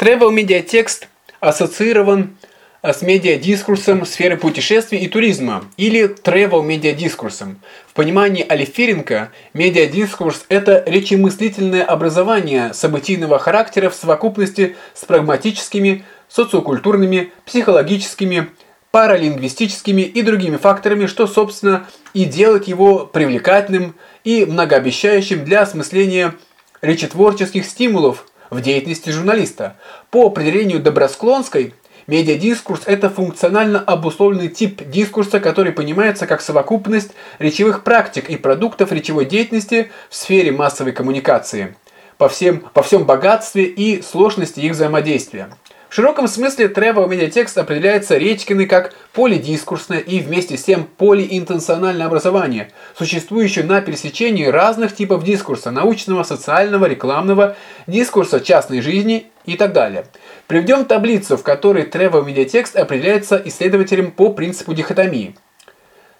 Travel медиатекст ассоциирован с медиадискурсом сферы путешествий и туризма или travel медиадискурсом. В понимании Алиференко медиадискурс – это речемыслительное образование событийного характера в совокупности с прагматическими, социокультурными, психологическими, паралингвистическими и другими факторами, что, собственно, и делает его привлекательным и многообещающим для осмысления речетворческих стимулов в деятельности журналиста. По определению Добросклонской, медиадискурс – это функционально обусловленный тип дискурса, который понимается как совокупность речевых практик и продуктов речевой деятельности в сфере массовой коммуникации по, всем, по всем богатстве и сложности их взаимодействия. В широком смысле travel медиатекст определяется Речкиной как полидискурсное и вместе с тем полиинтенциональное образование, существующее на пересечении разных типов дискурса – научного, социального, рекламного, дискурса частной жизни и так далее. Приведем таблицу, в которой travel медиатекст определяется исследователем по принципу дихотомии.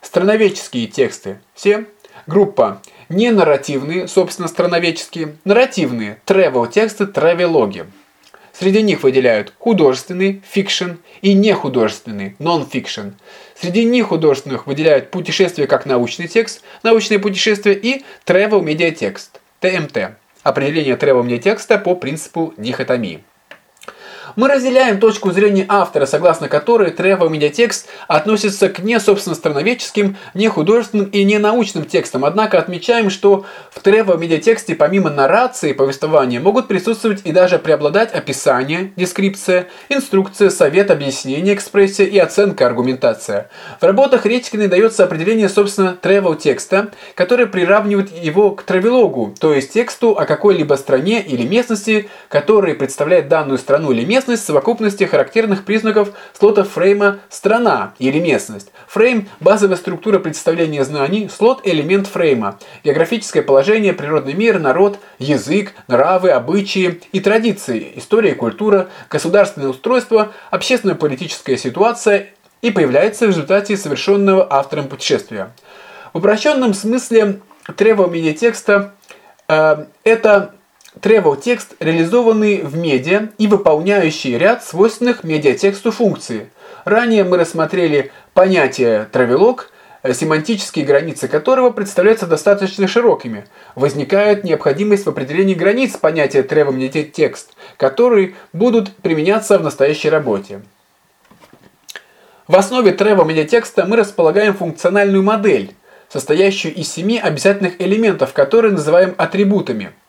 Страноведческие тексты – все. Группа не нарративные, собственно, страноведческие, нарративные, travel тексты, травелоги. Среди них выделяют художественный, фикшн и нехудожественный, нон-фикшн. Среди нехудожественных выделяют путешествие как научный текст, научное путешествие и travel медиатекст, ТМТ. Определение travel медиатекста по принципу дихотомии. Мы разделяем точку зрения автора, согласно которой travel медиатекст относится к не собственно страноведческим, не художественным и не научным текстам. Однако отмечаем, что в travel медиатексте помимо наррации повествования могут присутствовать и даже преобладать описание, дескрипция, инструкция, совет, объяснение, экспрессия и оценка, аргументация. В работах Редькиной дается определение собственно travel текста, которое приравнивает его к травелогу, то есть тексту о какой-либо стране или местности, который представляет данную страну или местность, местность совокупности характерных признаков слота фрейма «страна» или местность. Фрейм – базовая структура представления знаний, слот – элемент фрейма. Географическое положение, природный мир, народ, язык, нравы, обычаи и традиции, история и культура, государственное устройство, общественно-политическая ситуация и появляется в результате совершенного автором путешествия. В упрощенном смысле требования текста э, это Travel текст, реализованный в медиа и выполняющий ряд свойственных медиатексту функций. Ранее мы рассмотрели понятие «травелог», семантические границы которого представляются достаточно широкими. Возникает необходимость в определении границ понятия travel медиатекст, которые будут применяться в настоящей работе. В основе travel медиатекста мы располагаем функциональную модель, состоящую из семи обязательных элементов, которые называем атрибутами –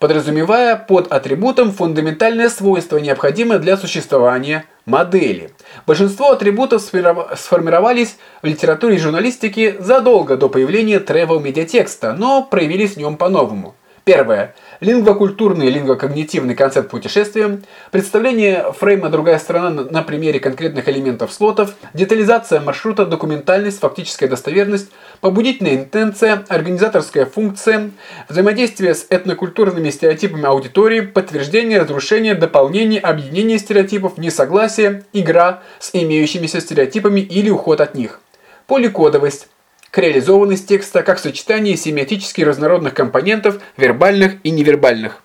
подразумевая под атрибутом фундаментальное свойство, необходимое для существования модели. Большинство атрибутов сформировались в литературе и журналистике задолго до появления travel медиатекста, но проявились в нем по-новому. Первое. Лингвокультурный и лингвокогнитивный концепт путешествия, представление фрейма «другая сторона» на примере конкретных элементов слотов, детализация маршрута, документальность, фактическая достоверность, побудительная интенция, организаторская функция, взаимодействие с этнокультурными стереотипами аудитории, подтверждение, разрушение, дополнение, объединение стереотипов, несогласие, игра с имеющимися стереотипами или уход от них. Поликодовость к реализованность текста как сочетание семиотически разнородных компонентов вербальных и невербальных.